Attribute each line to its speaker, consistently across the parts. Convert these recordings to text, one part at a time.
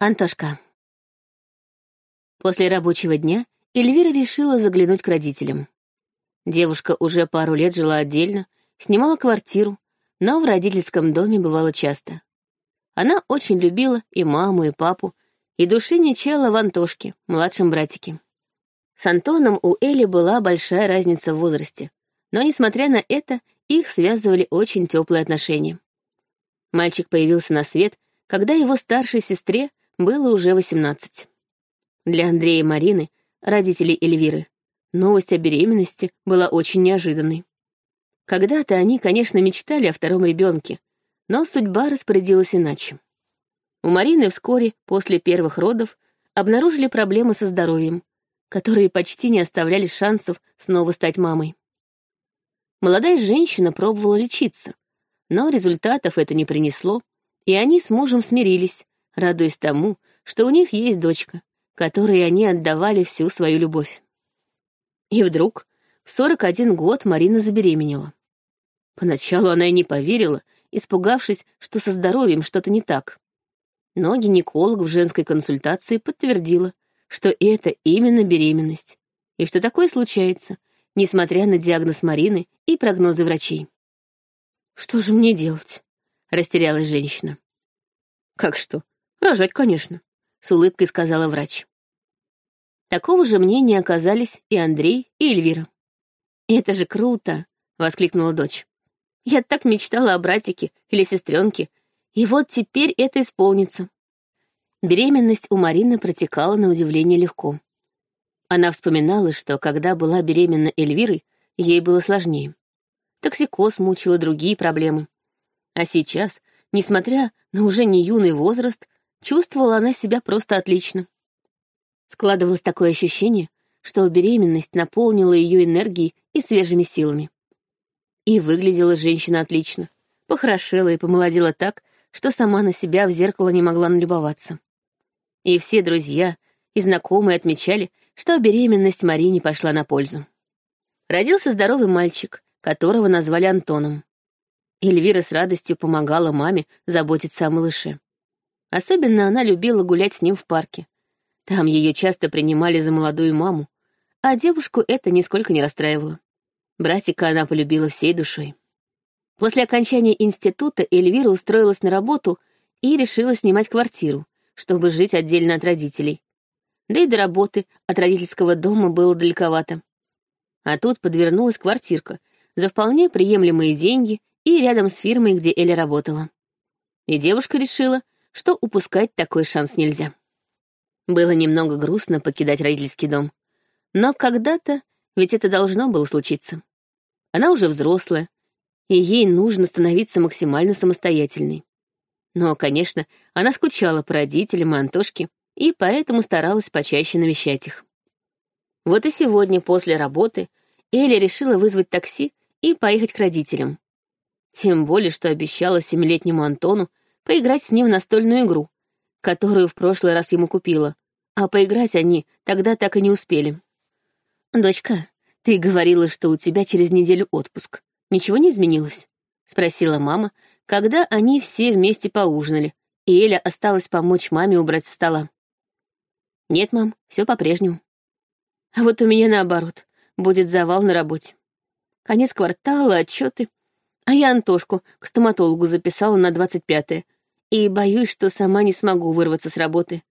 Speaker 1: Антошка. После рабочего дня Эльвира решила заглянуть к родителям. Девушка уже пару лет жила отдельно, снимала квартиру, но в родительском доме бывала часто. Она очень любила и маму, и папу, и души не чаяла в Антошке, младшем братике. С Антоном у Эли была большая разница в возрасте, но, несмотря на это, их связывали очень теплые отношения. Мальчик появился на свет, когда его старшей сестре было уже 18. Для Андрея и Марины, родителей Эльвиры, новость о беременности была очень неожиданной. Когда-то они, конечно, мечтали о втором ребенке, но судьба распорядилась иначе. У Марины вскоре после первых родов обнаружили проблемы со здоровьем, которые почти не оставляли шансов снова стать мамой. Молодая женщина пробовала лечиться, но результатов это не принесло, и они с мужем смирились, радуясь тому, что у них есть дочка, которой они отдавали всю свою любовь. И вдруг в 41 год Марина забеременела. Поначалу она и не поверила, испугавшись, что со здоровьем что-то не так. Но гинеколог в женской консультации подтвердила, что это именно беременность, и что такое случается, несмотря на диагноз Марины и прогнозы врачей. «Что же мне делать?» — растерялась женщина. «Как что? Рожать, конечно», — с улыбкой сказала врач. Такого же мнения оказались и Андрей, и Эльвира. «Это же круто!» — воскликнула дочь. «Я так мечтала о братике или сестренке, и вот теперь это исполнится». Беременность у Марины протекала на удивление легко. Она вспоминала, что когда была беременна Эльвирой, ей было сложнее. Токсикоз мучила другие проблемы. А сейчас, несмотря на уже не юный возраст, чувствовала она себя просто отлично. Складывалось такое ощущение, что беременность наполнила ее энергией и свежими силами. И выглядела женщина отлично, похорошела и помолодела так, что сама на себя в зеркало не могла налюбоваться. И все друзья и знакомые отмечали, что беременность Марине пошла на пользу. Родился здоровый мальчик, которого назвали Антоном. Эльвира с радостью помогала маме заботиться о малыше. Особенно она любила гулять с ним в парке. Там ее часто принимали за молодую маму, а девушку это нисколько не расстраивало. Братика она полюбила всей душой. После окончания института Эльвира устроилась на работу и решила снимать квартиру, чтобы жить отдельно от родителей. Да и до работы от родительского дома было далековато. А тут подвернулась квартирка за вполне приемлемые деньги и рядом с фирмой, где Эля работала. И девушка решила, что упускать такой шанс нельзя. Было немного грустно покидать родительский дом. Но когда-то ведь это должно было случиться. Она уже взрослая, и ей нужно становиться максимально самостоятельной. Но, конечно, она скучала по родителям и Антошке, и поэтому старалась почаще навещать их. Вот и сегодня, после работы, Эля решила вызвать такси и поехать к родителям. Тем более, что обещала семилетнему Антону поиграть с ним в настольную игру, которую в прошлый раз ему купила, а поиграть они тогда так и не успели. «Дочка, ты говорила, что у тебя через неделю отпуск. Ничего не изменилось?» — спросила мама, когда они все вместе поужинали, и Эля осталась помочь маме убрать со стола. «Нет, мам, все по-прежнему. А вот у меня наоборот, будет завал на работе. Конец квартала, отчеты. А я Антошку к стоматологу записала на 25-е. И боюсь, что сама не смогу вырваться с работы.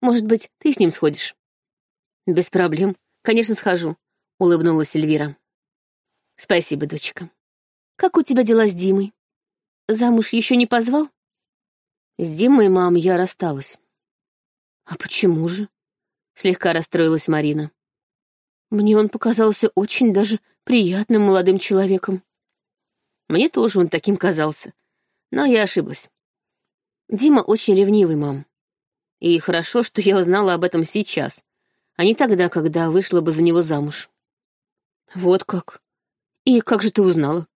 Speaker 1: Может быть, ты с ним сходишь?» «Без проблем. Конечно, схожу», — улыбнулась Эльвира. «Спасибо, дочка. Как у тебя дела с Димой? Замуж еще не позвал?» «С Димой, мам, я рассталась». «А почему же?» — слегка расстроилась Марина. «Мне он показался очень даже приятным молодым человеком. Мне тоже он таким казался, но я ошиблась. Дима очень ревнивый, мам. И хорошо, что я узнала об этом сейчас, а не тогда, когда вышла бы за него замуж. Вот как. И как же ты узнала?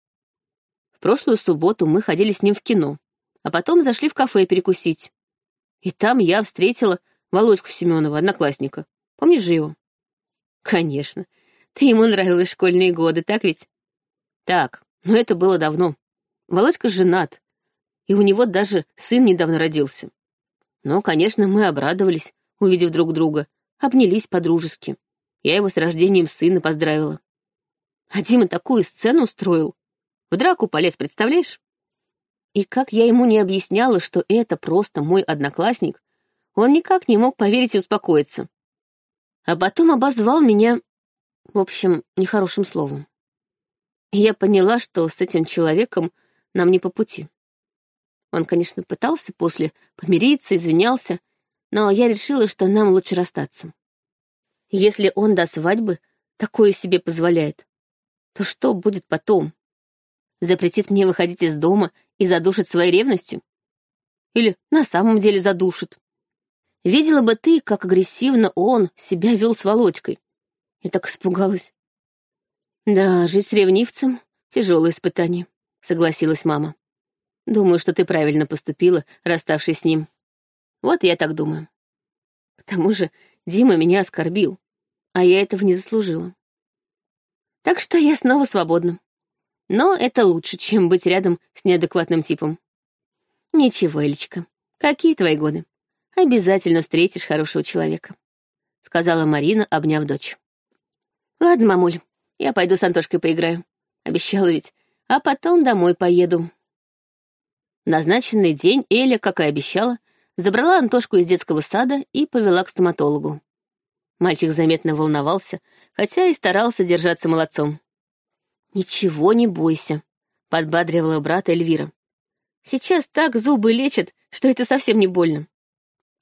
Speaker 1: В прошлую субботу мы ходили с ним в кино, а потом зашли в кафе перекусить. И там я встретила Володьку Семенова, одноклассника. Помнишь же его? Конечно. Ты ему нравилась школьные годы, так ведь? Так, но это было давно. Володька женат, и у него даже сын недавно родился. Но, конечно, мы обрадовались, увидев друг друга, обнялись по-дружески. Я его с рождением сына поздравила. А Дима такую сцену устроил. В драку полез, представляешь? И как я ему не объясняла, что это просто мой одноклассник, он никак не мог поверить и успокоиться. А потом обозвал меня, в общем, нехорошим словом. И я поняла, что с этим человеком нам не по пути. Он, конечно, пытался после помириться, извинялся, но я решила, что нам лучше расстаться. Если он до свадьбы такое себе позволяет, то что будет потом? Запретит мне выходить из дома и задушит своей ревностью? Или на самом деле задушит? Видела бы ты, как агрессивно он себя вел с Володькой. Я так испугалась. Да, жить с ревнивцем — тяжелое испытание, согласилась мама. Думаю, что ты правильно поступила, расставшись с ним. Вот я так думаю. К тому же Дима меня оскорбил, а я этого не заслужила. Так что я снова свободна. Но это лучше, чем быть рядом с неадекватным типом. Ничего, Элечка, какие твои годы? Обязательно встретишь хорошего человека, — сказала Марина, обняв дочь. Ладно, мамуль, я пойду с Антошкой поиграю. Обещала ведь. А потом домой поеду. Назначенный день Эля, как и обещала, забрала Антошку из детского сада и повела к стоматологу. Мальчик заметно волновался, хотя и старался держаться молодцом. «Ничего не бойся», — подбадривала брата Эльвира. «Сейчас так зубы лечат, что это совсем не больно».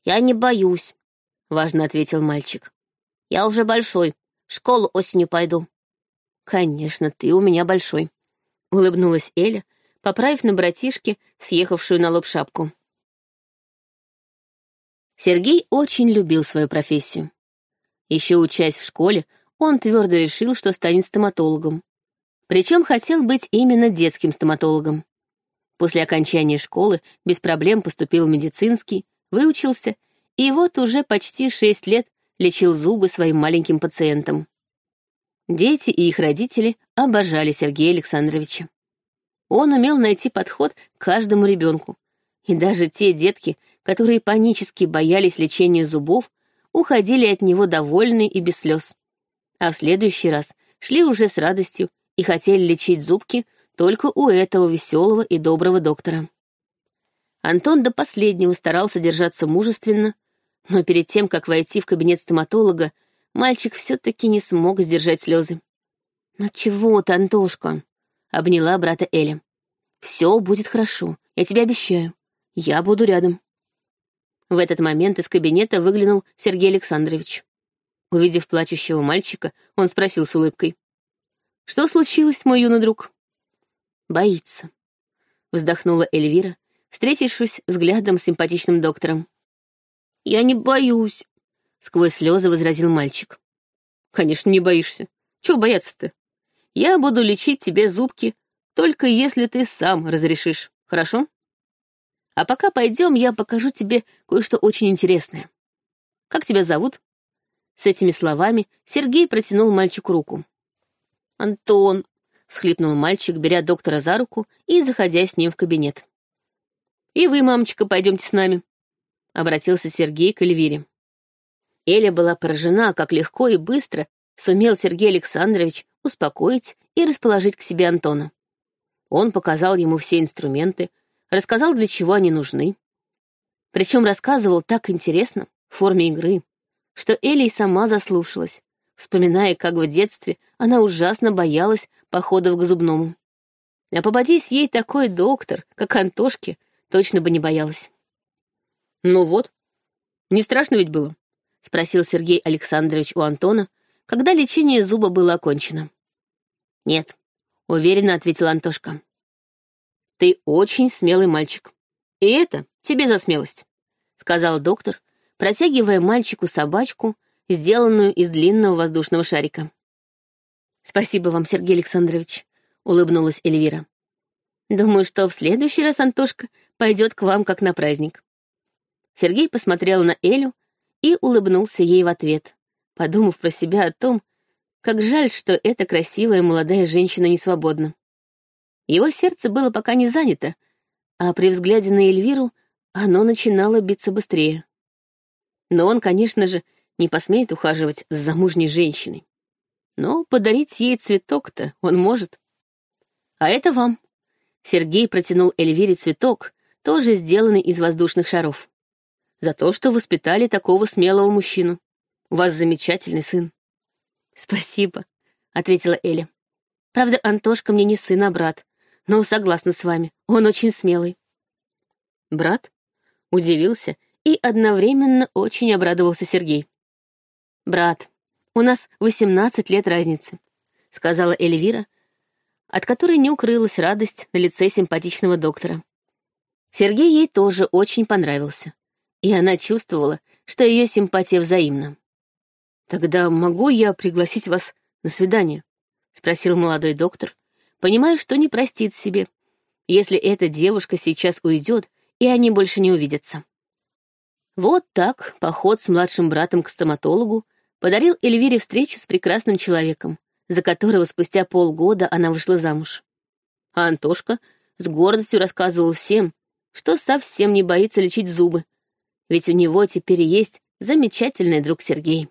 Speaker 2: «Я не боюсь», —
Speaker 1: важно ответил мальчик.
Speaker 2: «Я уже большой, в школу осенью пойду».
Speaker 1: «Конечно, ты у меня большой», — улыбнулась Эля, поправив на братишке съехавшую на лоб шапку. Сергей очень любил свою профессию. Еще учась в школе, он твердо решил, что станет стоматологом. Причем хотел быть именно детским стоматологом. После окончания школы без проблем поступил в медицинский, выучился, и вот уже почти шесть лет лечил зубы своим маленьким пациентам. Дети и их родители обожали Сергея Александровича. Он умел найти подход к каждому ребенку, и даже те детки, которые панически боялись лечения зубов, уходили от него довольны и без слез. А в следующий раз шли уже с радостью и хотели лечить зубки только у этого веселого и доброго доктора. Антон до последнего старался держаться мужественно, но перед тем, как войти в кабинет стоматолога, мальчик все-таки не смог сдержать слезы. «Ну чего ты, Антошка?» — обняла брата Эля. «Все будет хорошо, я тебе обещаю. Я буду рядом». В этот момент из кабинета выглянул Сергей Александрович. Увидев плачущего мальчика, он спросил с улыбкой. «Что случилось, мой юный друг?» «Боится», — вздохнула Эльвира, встретившись взглядом с симпатичным доктором.
Speaker 2: «Я не боюсь», — сквозь слезы возразил мальчик.
Speaker 1: «Конечно, не боишься. Чего бояться-то? Я буду лечить тебе зубки, только если ты сам разрешишь, хорошо?» А пока пойдем, я покажу тебе кое-что очень интересное. Как тебя зовут?» С этими словами Сергей протянул мальчику руку. «Антон», — всхлипнул мальчик, беря доктора за руку и заходя с ним в кабинет. «И вы, мамочка, пойдемте с нами», — обратился Сергей к Эльвире. Эля была поражена, как легко и быстро сумел Сергей Александрович успокоить и расположить к себе Антона. Он показал ему все инструменты, рассказал, для чего они нужны. Причем рассказывал так интересно, в форме игры, что Элли и сама заслушалась, вспоминая, как в детстве она ужасно боялась походов к зубному. А попадись ей такой доктор, как Антошке, точно бы не боялась. «Ну вот, не страшно ведь было?» — спросил Сергей Александрович у Антона, когда лечение зуба было окончено. «Нет», — уверенно ответил Антошка. Ты очень смелый мальчик. И это тебе за смелость», — сказал доктор, протягивая мальчику собачку, сделанную из длинного воздушного шарика. «Спасибо вам, Сергей Александрович», — улыбнулась Эльвира. «Думаю, что в следующий раз Антошка пойдет к вам как на праздник». Сергей посмотрел на Элю и улыбнулся ей в ответ, подумав про себя о том, как жаль, что эта красивая молодая женщина не свободна. Его сердце было пока не занято, а при взгляде на Эльвиру оно начинало биться быстрее. Но он, конечно же, не посмеет ухаживать с замужней женщиной. Но подарить ей цветок-то он может. А это вам. Сергей протянул Эльвире цветок, тоже сделанный из воздушных шаров. За то, что воспитали такого смелого мужчину. У вас замечательный сын. Спасибо, ответила Эля. Правда, Антошка мне не сын, а брат. Но согласна с вами, он очень смелый. Брат? Удивился и одновременно очень обрадовался Сергей. «Брат, у нас восемнадцать лет разницы», — сказала Эльвира, от которой не укрылась радость на лице симпатичного доктора. Сергей ей тоже очень понравился, и она чувствовала, что ее симпатия взаимна. «Тогда могу я пригласить вас на свидание?» — спросил молодой доктор, понимая, что не простит себе, если эта девушка сейчас уйдет, и они больше не увидятся. Вот так поход с младшим братом к стоматологу подарил Эльвире встречу с прекрасным человеком, за которого спустя полгода она вышла замуж. А Антошка с гордостью рассказывал всем, что совсем не боится лечить зубы, ведь у него теперь есть замечательный друг Сергей.